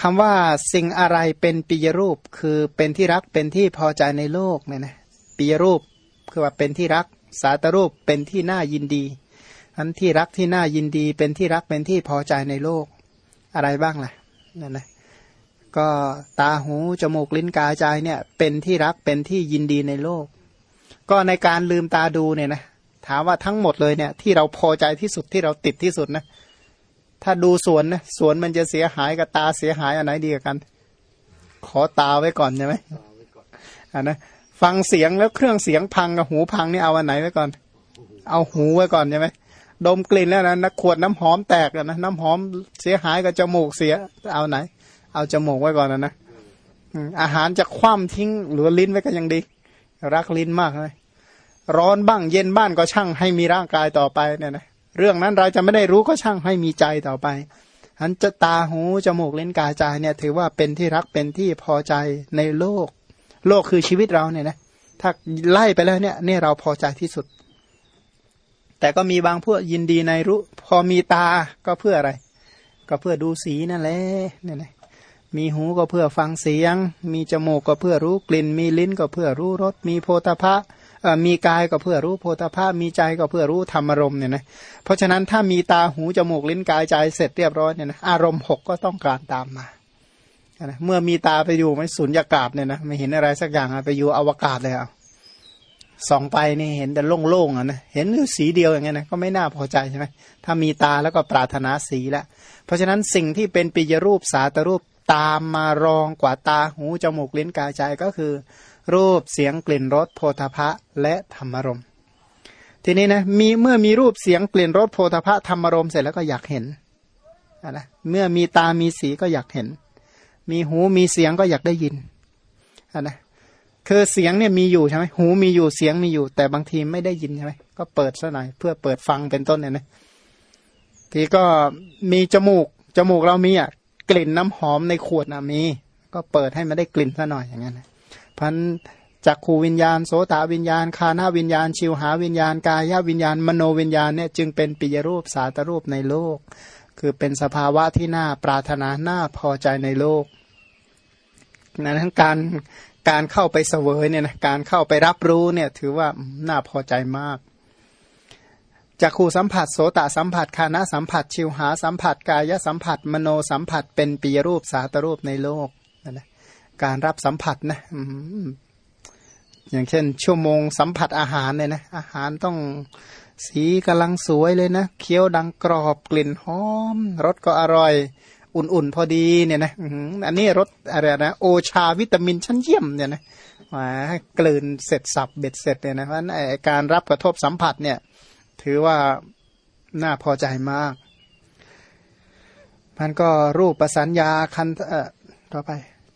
คำว่าสิ่งอะไรเป็นปิยรูปคือเป็นที่รักเป็นที่พอใจในโลกเนี่ยนะปิยรูปคือว่าเป็นที่รัก สาตรูปเป็นที่น่ายินดีอันที่รักที่น่ายินดี เป็นที่รักเป็นที่พอใจในโลก อะไรบ้างล่ะนั่นนะก็ตาหูจมูกลิ้นกายใจเนี่ย เป็นที่รักเป็นที่ยินดีในโลก ก็ในการลืมตาดูเนี่ยนะถามว่าทั้งหมดเลยเนี่ย ที่เราพอใจที่สุดที่เราติดที่สุดนะ ถ้าดูสวนนะสวนมันจะเสียหายกับตาเสียหายอันไหนดีกัน ขอตาไว้ก่อนใช่ไหมอ่านะฟังเสียงแล้วเครื่องเสียงพังกับหูพังนี่เอาอันไหนไว้ก่อน เอาหูไว้ก่อนใช่ไหมดมกลิ่นแล้วนะนักขวดน้ำหอมแตกนะน้ำหอมเสียหายกับจมูกเสียเอาไหน เอาจมูกไว้ก่อนนะนะอาหารจะคว่ำทิ้งหรือลิ้นไว้ก็ยังดี รักลิ้นมากเลยร้อนบ้างเย็นบ้านก็ช่างให้มีร่างกายต่อไปเนี่ยนะ เรื่องนั้นเราจะไม่ได้รู้ก็ช่างให้มีใจต่อไปอันจะตาหูจมูกเล่นกายใจเนี่ย ถือว่าเป็นที่รักเป็นที่พอใจในโลก โลกคือชีวิตเราเนี่ยนะถ้าไล่ไปแล้วเนี่ยนี่เราพอใจที่สุด แต่ก็มีบางพวกยินดีในรู้ พอมีตาก็เพื่ออะไร ก็เพื่อดูสีนั่นแหละเนี่ยนะมีหูก็เพื่อฟังเสียง มีจมูกก็เพื่อรู้กลิ่น มีลิ้นก็เพื่อรู้รสมีโพธพะ มีกายก็เพื่อรู้โพธาภาพมีใจก็เพื่อรู้ธรรมอารมณ์เนี่ยนะเพราะฉะนั้นถ้ามีตาหูจมูกลิ้นกายใจเสร็จเรียบร้อยเนี่ยนะอารมณ์หกก็ต้องการตามมาเมื่อมีตาไปอยู่ไม่สุญญากาศเนี่ยนะไม่เห็นอะไรสักอย่างไปอยู่อวกาศเลยอะส่องไปนี่เห็นแต่โล่งๆอะนะเห็นสีเดียวอย่างเงี้ยนะก็ไม่น่าพอใจใช่ไหมถ้ามีตาแล้วก็ปรารถนาสีแล้วเพราะฉะนั้นสิ่งที่เป็นปิยรูปสาตรูปตามมารองกว่าตาหูจมูกลิ้นกายใจก็คือ รูปเสียงกลิ่นรสโพธพะและธรรมรมทีนี้นะมีเมื่อมีรูปเสียงกลิ่นรสโพธพะธรรมรมเสร็จแล้วก็อยากเห็นนะเมื่อมีตามีสีก็อยากเห็น มีหูมีเสียงก็อยากได้ยินนะคือเสียงเนี่ยมีอยู่ใช่ไหมหูมีอยู่เสียงมีอยู่ แต่บางทีไม่ได้ยินใช่ไหมก็เปิดซะหน่อยเพื่อเปิดฟังเป็นต้นเนี่ยนะทีก็มีจมูกจมูกเรามีอะกลิ่นน้ำหอมในขวดนะมี ก็เปิดให้มันได้กลิ่นซะหน่อยอย่างนั้นนะ พันจักขูวิญญาณโสตวิญญาณ คานาวิญญาณ ชิวหาวิญญาณ กายวิญญาณ มโนวิญญาณเนี่ยจึงเป็นปิยรูปสาตรูปในโลก คือเป็นสภาวะที่น่าปรารถนาน่าพอใจในโลกนั้นการการเข้าไปเสวยเนี่ยนะการเข้าไปรับรู้เนี่ยถือว่าน่าพอใจมากจักขูสัมผัสโสตสัมผัสคานะสัมผัส ชิวหาสัมผัสกายสัมผัส มโนสัมผัสเป็นปิยรูปสาตรูปในโลกนะ การรับสัมผัสนะอย่างเช่น ชั่วโมงสัมผัสอาหารเนี่ยนะอาหารต้องสีกำลังสวยเลยนะเคี้ยวดังกรอบกลิ่นหอมรสก็อร่อย อุ่นๆ พอดีเนี่ยนะอันนี้รสอะไรนะโอชาวิตามินชั้นเยี่ยมเนี่ยนะมากลืนเสร็จสับเบ็ดเสร็จเนี่ยนะเพราะนั้นการรับกระทบสัมผัสเนี่ย ถือว่าน่าพอใจมากมันก็รูปประสัญญาคันเอ่อต่อไป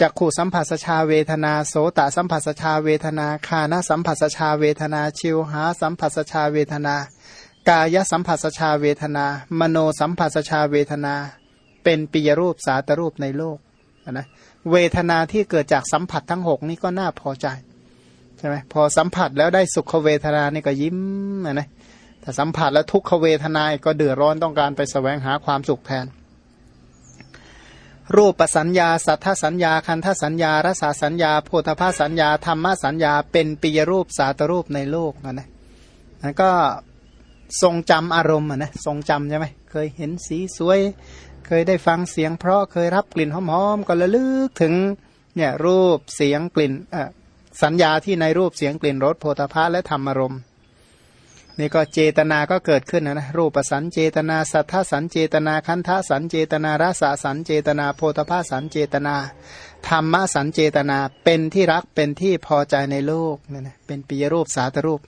จักขู่สัมผัสชาเวทนาโสตสัมผัสชาเวทนาคานาสัมผัสชาเวทนาชิวหาสัมผัสชาเวทนา กายสัมผัสชาเวทนา มโนสัมผัสชาเวทนา เป็นปิยรูปสาตรูปในโลกนะเวทนาที่เกิดจากสัมผัสทั้งหกนี่ก็น่าพอใจใช่ไหมพอสัมผัสแล้วได้สุขเวทนานี่ก็ยิ้มนะถ้าสัมผัสแล้วทุกขเวทนาก็เดือดร้อนต้องการไปสแสวงหาความสุขแทน รูปสัญญา สัทธสัญญา คันธสัญญารสาสัญญาโพธภาสัญญา ธรรมสัญญา เป็นปิยรูปสาตรูปในโลกนะนะนั่นก็ทรงจำอารมณ์นะทรงจำใช่ไหมเคยเห็นสีสวย เคยได้ฟังเสียง เพราะเคยรับกลิ่นหอมๆก็ระลึกถึงเนี่ยรูปเสียงกลิ่นสัญญาที่ในรูปเสียงกลิ่นรสโพธภาและธรรมอารมณ์ นี่ก็เจตนาก็เกิดขึ้นนะนะรูปสันเจตนา สัทธสันเจตนาคันธสันเจตนารสสันเจตนา โพธภาสันเจตนาธรรมสันเจตนาเป็นที่รักเป็นที่พอใจในโลกเนี่ยนะเป็นปียรูปสาตรูป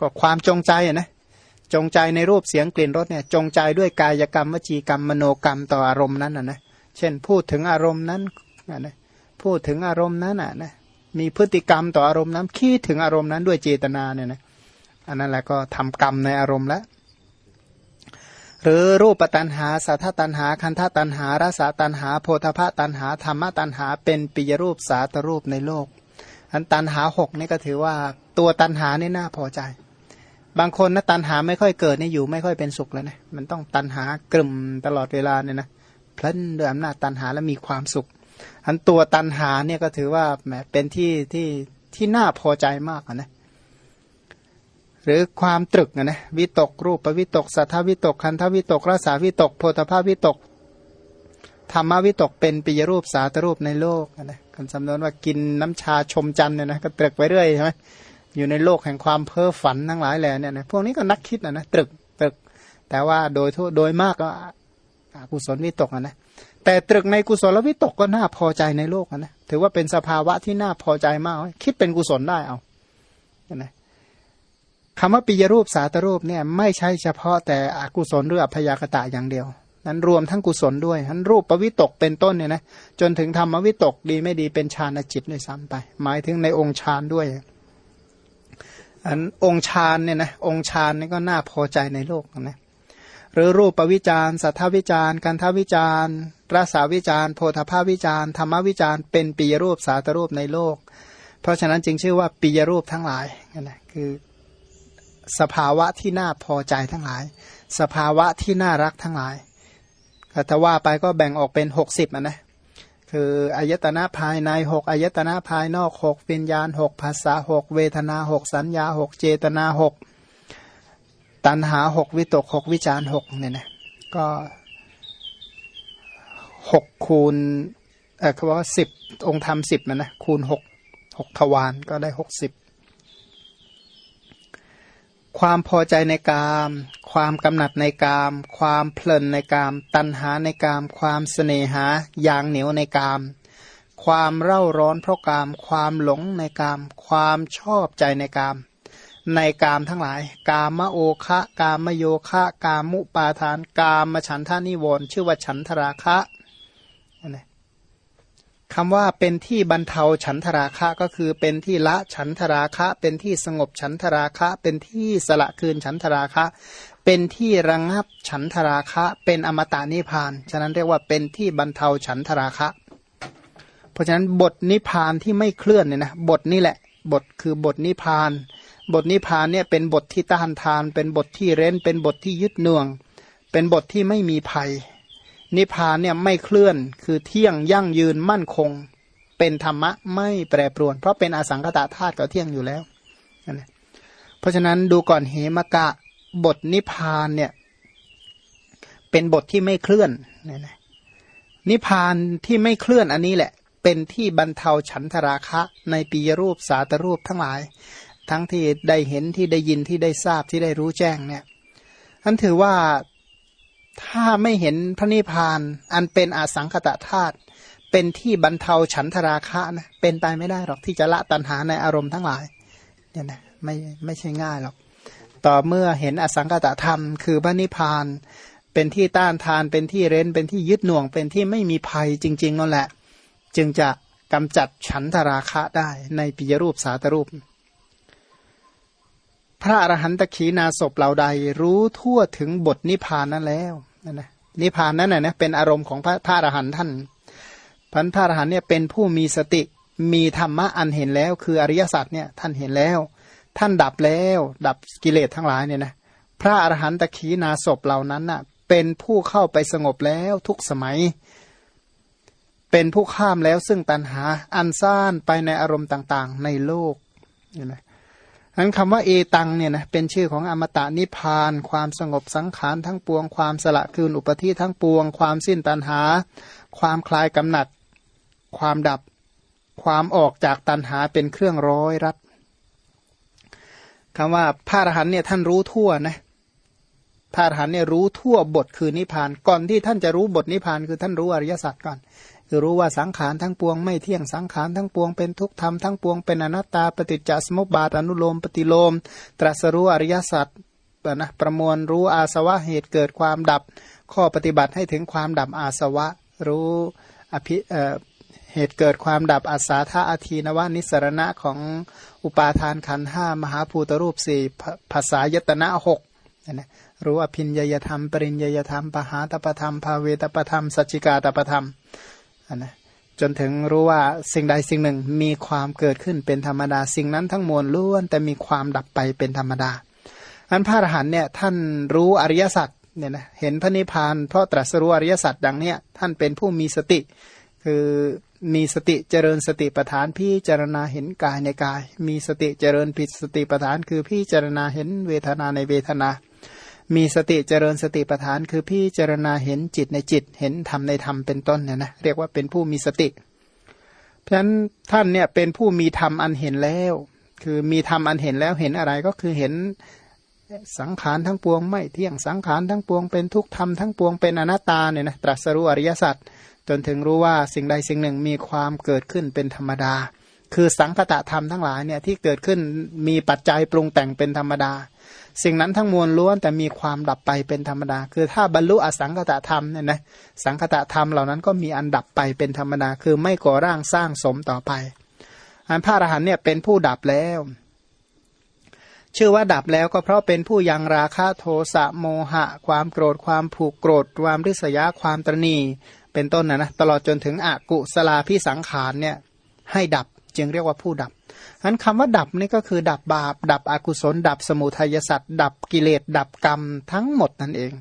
ก็ความจงใจนะจงใจในรูปเสียงกลิ่นรสเนี่ยจงใจด้วยกายกรรมวจีกรรมมโนกรรมต่ออารมณ์นั้นนะนะเช่นพูดถึงอารมณ์นั้นนะพูดถึงอารมณ์นั้นอะนะมีพฤติกรรมต่ออารมณ์นั้นคิดถึงอารมณ์นั้นด้วยเจตนาเนี่ยนะ อันนั้นแหละก็ทำกรรมในอารมณ์แล้วหรือรูปตันหาสัทธตันหา คันธตันหารสาตันหา โพธพะตันหา ธรรมตันหา เป็นปิยรูปสาตรูปในโลก อันตันหาหกนี่ก็ถือว่าตัวตันหานี่น่าพอใจ บางคนนะตันหาไม่ค่อยเกิดนี่อยู่ไม่ค่อยเป็นสุขแล้วนะ มันต้องตันหากลุ่มตลอดเวลาเนี่ยนะ เพลินด้วยอำนาจตันหาและมีความสุข อันตัวตันหาเนี่ยก็ถือว่าแหมเป็นที่ที่ที่น่าพอใจมากนะ หรือความตรึกนะวิตกรูปปวิตกสัทธวิตกคันธวิตกรสาวิตกโพธภาวิตกธรรมวิตกเป็นปิยรูปสาตรูปในโลกนะคำสำนวนว่ากินน้ำชาชมจันเนี่ยนะก็ตรึกไปเรื่อยใช่ไหมอยู่ในโลกแห่งความเพ้อฝันทั้งหลายแหล่เนี่ยนะพวกนี้ก็นักคิดนะนะตรึกตรึก แต่ว่าโดยโดยมากก็กุศลวิตกนะแต่ตรึกในกุศลวิตกก็น่าพอใจในโลกนะถือว่าเป็นสภาวะที่น่าพอใจมาก คิดเป็นกุศลได้เอานะ คำว่าปิยรูปสาตรูปเนี่ยไม่ใช่เฉพาะแต่อกุศลหรืออัพยากตะอย่างเดียว นั้นรวมทั้งกุศลด้วยทั้นรูปปวิตกเป็นต้นเนี่ยนะจนถึงธรรมวิตกดีไม่ดีเป็นฌานจิตด้วยซ้ำไป หมายถึงในองค์ฌานด้วยอันองค์ฌานเนี่ยนะองค์ฌานนี่ก็น่าพอใจในโลกนะหรือรูปปวิจารสัทธวิจารกันทวิจารรสาวิจารโพธภาวิจารธรรมวิจารเป็นปียรูปสาตรูปในโลก เพราะฉะนั้นจึงชื่อว่าปียรูปทั้งหลายนะคือ สภาวะที่น่าพอใจทั้งหลาย สภาวะที่น่ารักทั้งหลายถ้าว่าไปก็แบ่งออกเป็นหกสิบนะคืออายตนะภายในหกอายตนะภายนอกหกวิญญาณหกภาษาหกเวทนาหกสัญญาหกเจตนาหกตันหาหกวิตกหกวิจารหกเนี่ยนะก็หกคูณเออเขาบอกว่าสิบองค์ธรรมสิบนะนะคูณหกหกทวารก็ได้หกสิบ ความพอใจในกาม ความกำหนัดในกาม ความเพลินในกาม ตัณหาในกาม ความเสน่หาอย่างเหนียวในกาม ความเร่าร้อนเพราะกาม ความหลงในกาม ความชอบใจในกาม ในกามทั้งหลาย กามโอคะ กามโยคะ กามุปาทาน กามฉันทานิวรชื่อว่าฉันทราคะ คำว่าเป็นที่บรรเทาฉันทราคะก็คือเป็นที่ละฉันทราคะ เป็นที่สงบฉันทราคะ เป็นที่สละคืนฉันทราคะ เป็นที่ระงับฉันทราคะ เป็นอมตะนิพาน ฉะนั้นเรียกว่าเป็นที่บรรเทาฉันทราคะ เพราะฉะนั้นบทนิพานที่ไม่เคลื่อนเนี่ยนะบทนี้แหละ บทคือบทนิพาน บทนิพานเนี่ยเป็นบทที่ต้านทาน เป็นบทที่เร้น เป็นบทที่ยึดเนือง เป็นบทที่ไม่มีภัย นิพพานเนี่ยไม่เคลื่อนคือเที่ยงยั่งยืนมั่นคง เป็นธรรมะไม่แปรปรวน เพราะเป็นอสังกตาธาตุก็เที่ยงอยู่แล้วนะเพราะฉะนั้นดูก่อนเหมกะบทนิพพานเนี่ยเป็นบทที่ไม่เคลื่อนนะนิพพานที่ไม่เคลื่อนอันนี้แหละ เป็นที่บรรเทาฉันทราคะในปีรูปสาตรูปทั้งหลาย ทั้งที่ได้เห็นที่ได้ยินที่ได้ทราบที่ได้รู้แจ้งเนี่ยท่านถือว่า ถ้าไม่เห็นพระนิพพาน อันเป็นอาสังคตะธาตุเป็นที่บรรเทาฉันทราคะนะเป็นไปไม่ได้หรอกที่จะละตัณหาในอารมณ์ทั้งหลายเนี่ยนะไม่ไม่ใช่ง่ายหรอก ต่อเมื่อเห็นอสังคตะธรรม คือพระนิพพาน เป็นที่ต้านทานเป็นที่เร้น เป็นที่ยึดหน่วง เป็นที่ไม่มีภัยจริง ๆนั่นแหละ จึงจะกำจัดฉันทราคะได้ในปิยรูปสาตรูป พระอรหันตขีนาศพเหล่าใดรู้ทั่วถึงบทนิพพานนั้นแล้วนั่นนะนิพพานนั้นนะเป็นอารมณ์ของพระพระอรหันต์ท่านพันพระอรหันต์เนี่ยเป็นผู้มีสติมีธรรมะอันเห็นแล้ว คืออริยสัจเนี่ยท่านเห็นแล้ว ท่านดับแล้ว ดับกิเลสทั้งหลายเนี่ยนะพระอรหันตขีนาศพเหล่านั้นน่ะ เป็นผู้เข้าไปสงบแล้วทุกสมัย เป็นผู้ข้ามแล้วซึ่งตัณหาอันซ่านไปในอารมณ์ต่างๆ ในโลกเนี่ยนะ นั้นคำว่าเอตังเนี่ยนะเป็นชื่อของอมตะนิพาน ความสงบสังขารทั้งปวง ความสละคืนอุปธิทั้งปวง ความสิ้นตัณหา ความคลายกำหนัด ความดับ ความออกจากตัณหาเป็นเครื่องร้อยรัดคำว่าพระอรหันเนี่ยท่านรู้ทั่วนะพระอรหันเนี่ยรู้ทั่วบทคือนิพานก่อนที่ท่านจะรู้บทนิพานคือท่านรู้อริยสัจก่อน คือรู้ว่าสังขารทั้งปวงไม่เที่ยงสังขารทั้งปวงเป็นทุกธรรมทั้งปวงเป็นอนัตตาปฏิจจสมุปบาทอนุโลมปฏิโลม ตรัสรู้อริยสัจนะประมวลรู้อาสวะเหตุเกิดความดับ ข้อปฏิบัติให้ถึงความดับอาสวะ รู้อภิเหตุเกิดความดับอาสาธาอาทีนวานิสรณะของอุปาทานขันห้ามหาภูตรูปสี่ภาษายตนะหกนะรู้อภินยยธรรม ปริญยยธรรม ปหาตปธรรม ภาเวตปธรรม สัจจิกาตปธรรม นะจนถึงรู้ว่าสิ่งใดสิ่งหนึ่งมีความเกิดขึ้นเป็นธรรมดา สิ่งนั้นทั้งมวลล้วน แต่มีความดับไปเป็นธรรมดา อันพระอรหันเนี่ยท่านรู้อริยสัจเนี่ยนะเห็นพระนิพพานเพราะตรัสรู้อริยสัจดังเนี้ยท่านเป็นผู้มีสติ คือมีสติเจริญสติปัฏฐานพี่เจรณาเห็นกายในกาย มีสติเจริญผิดสติปัฏฐานคือพี่เจรณาเห็นเวทนาในเวทนา มีสติเจริญสติปัฏฐาน คือพี่เจรณาเห็นจิตในจิตเห็นธรรมในธรรมเป็นต้นเนี่ยนะเรียกว่าเป็นผู้มีสติ เพราะฉะนั้นท่านเนี่ยเป็นผู้มีธรรมอันเห็นแล้ว คือมีธรรมอันเห็นแล้วเห็นอะไรก็คือเห็นสังขารทั้งปวงไม่เที่ยงสังขารทั้งปวงเป็นทุกธรรมทั้งปวงเป็นอนัตตาเนี่ยนะตรัสรู้อริยสัจจนถึงรู้ว่าสิ่งใดสิ่งหนึ่งมีความเกิดขึ้นเป็นธรรมดา คือสังคตะธรรมทั้งหลายเนี่ยที่เกิดขึ้นมีปัจจัยปรุงแต่งเป็นธรรมดา สิ่งนั้นทั้งมวลล้วนแต่มีความดับไปเป็นธรรมดา คือถ้าบรรลุอสังคตะธรรมเนี่ยนะสังคตะธรรมเหล่านั้นก็มีอันดับไปเป็นธรรมดา คือไม่ก่อร่างสร้างสมต่อไป อันพระอรหันเนี่ยเป็นผู้ดับแล้ว ชื่อว่าดับแล้วก็เพราะเป็นผู้ยังราคะโทสะโมหะ ความโกรธความผูกโกรธความริษยาความตรณีเป็นต้นนะนะตลอดจนถึงอกุสลาพิสังขารเนี่ยให้ดับจึงเรียกว่าผู้ดับ ฉะนั้นคำว่าดับนี่ก็คือ ดับบาป ดับอกุศล ดับสมุทัยสัตว์ดับกิเลส ดับกรรมทั้งหมดนั่นเอง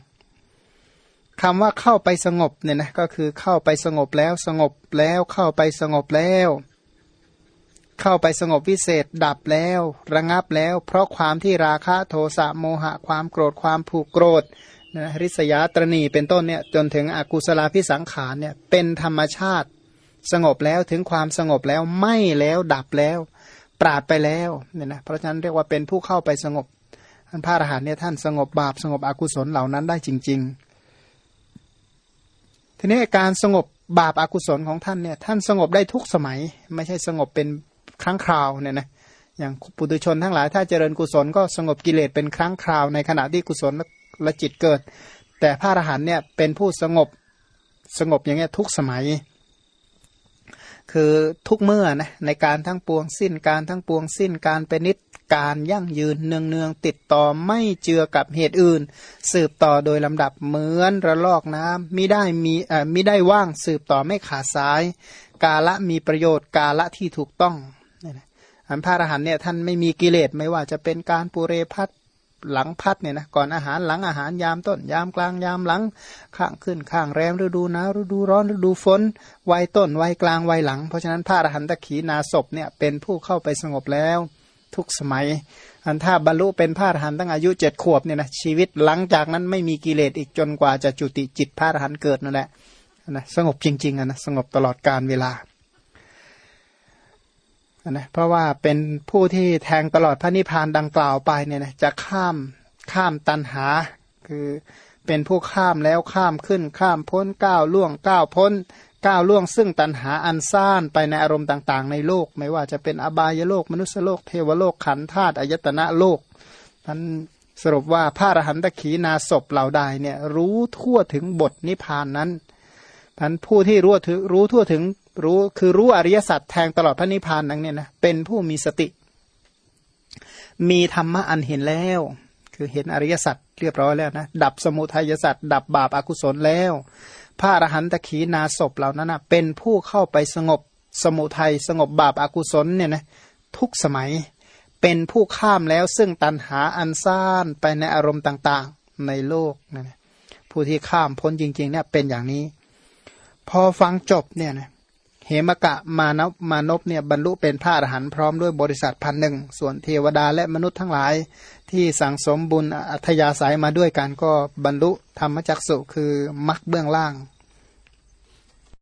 คำว่าเข้าไปสงบเนี่ยนะก็คือเข้าไปสงบแล้วสงบแล้วเข้าไปสงบแล้ว เข้าไปสงบวิเศษ ดับแล้ว ระงับแล้ว เพราะความที่ราคะโทสะโมหะความโกรธความผูกโกรธนะริษยาตรณีเป็นต้นเนี่ยจนถึงอกุศลาพิสังขารเนี่ยเป็นธรรมชาติสงบแล้วถึงความสงบแล้วไม่แล้วดับแล้ว ปราดไปแล้วเนี่ยนะเพราะฉะนั้นเรียกว่าเป็นผู้เข้าไปสงบท่านพระอรหันต์เนี่ยท่านสงบบาปสงบอกุศลเหล่านั้นได้จริง ๆ ทีนี้การสงบบาปอากุศลของท่านเนี่ยท่านสงบได้ทุกสมัย ไม่ใช่สงบเป็นครั้งคราวเนี่ยนะอย่างปุถุชนทั้งหลายถ้าเจริญกุศลก็สงบกิเลสเป็นครั้งคราวในขณะที่กุศลและจิตเกิด แต่พระอรหันเนี่ยเป็นผู้สงบสงบอย่างเงี้ยทุกสมัย คือทุกเมื่อนะในการทั้งปวงสิ้นการทั้งปวงสิ้นการเป็นนิดการยั่งยืนเนืองเนืองติดต่อไม่เจือกับเหตุอื่น สืบต่อโดยลำดับเหมือนระลอกน้ำมิได้มีเอ่อมิได้ว่างสืบต่อไม่ขาดสาย กาละมีประโยชน์กาละที่ถูกต้องอันพระอรหันเนี่ยท่านไม่มีกิเลสไม่ว่าจะเป็นการปุเรพัด หลังพัดเนี่ยนะก่อนอาหารหลังอาหารยามต้น ยามกลางยามหลัง ข้างขึ้นข้างแรมฤดูหนาวฤดูร้อนฤดูฝนวัยต้นวัยกลางวัยหลัง เพราะฉะนั้นพระอรหันตขีนาศพเนี่ยเป็นผู้เข้าไปสงบแล้ว ทุกสมัย อันถ้าบรรลุเป็นพระอรหันต์ตั้งอายุเจ็ดขวบเนี่ยนะชีวิตหลังจากนั้นไม่มีกิเลสอีกจนกว่าจะจุติจิตพระอรหันต์เกิดนั่นแหละนะสงบจริงๆนะสงบตลอดการเวลา นะเพราะว่าเป็นผู้ที่แทงตลอดพระนิพพานดังกล่าวไปเนี่ยนะจะข้ามข้ามตันหา คือเป็นผู้ข้ามแล้วข้ามขึ้นข้ามพ้นก้าวล่วงก้าวพ้นก้าวล่วงซึ่งตันหาอันซ่านไปในอารมณ์ต่างๆ ในโลก ไม่ว่าจะเป็นอบายโลก มนุษยโลก เทวโลกขันธาตุอายตนะโลกท่านสรุปว่าพระอรหันตขีนาศพเหล่าใดเนี่ยรู้ทั่วถึงบทนิพพานนั้นท่านผู้ที่รู้ถึงรู้ทั่วถึง รู้คือรู้อริยสัจแทงตลอดพระนิพพานนั้นเนี่ยนะเป็นผู้มีสติ มีธรรมะอันเห็นแล้ว คือเห็นอริยสัจเรียบร้อยแล้วนะดับสมุทัยสัจดับบาปอากุศลแล้ว พระอรหันตขีนาศพเหล่านั้นนะเป็นผู้เข้าไปสงบสมุทัยสงบบาปอากุศลเนี่ยนะทุกสมัยเป็นผู้ข้ามแล้วซึ่งตันหาอันซ่านไปในอารมณ์ต่างๆในโลกนะผู้ที่ข้ามพ้นจริงๆเนี่ยเป็นอย่างนี้ พอฟังจบเนี่ยนะ มกะมานพมานพเนี่ยบรรลุเป็นพระอรหันต์พร้อมด้วยบริษัทพันหนึ่งส่วนเทวดาและมนุษย์ทั้งหลาย ที่สั่งสมบุญอัธยาศัยมาด้วยกันก็บรรลุธรรมจักสุคือมรรคเบื้องล่าง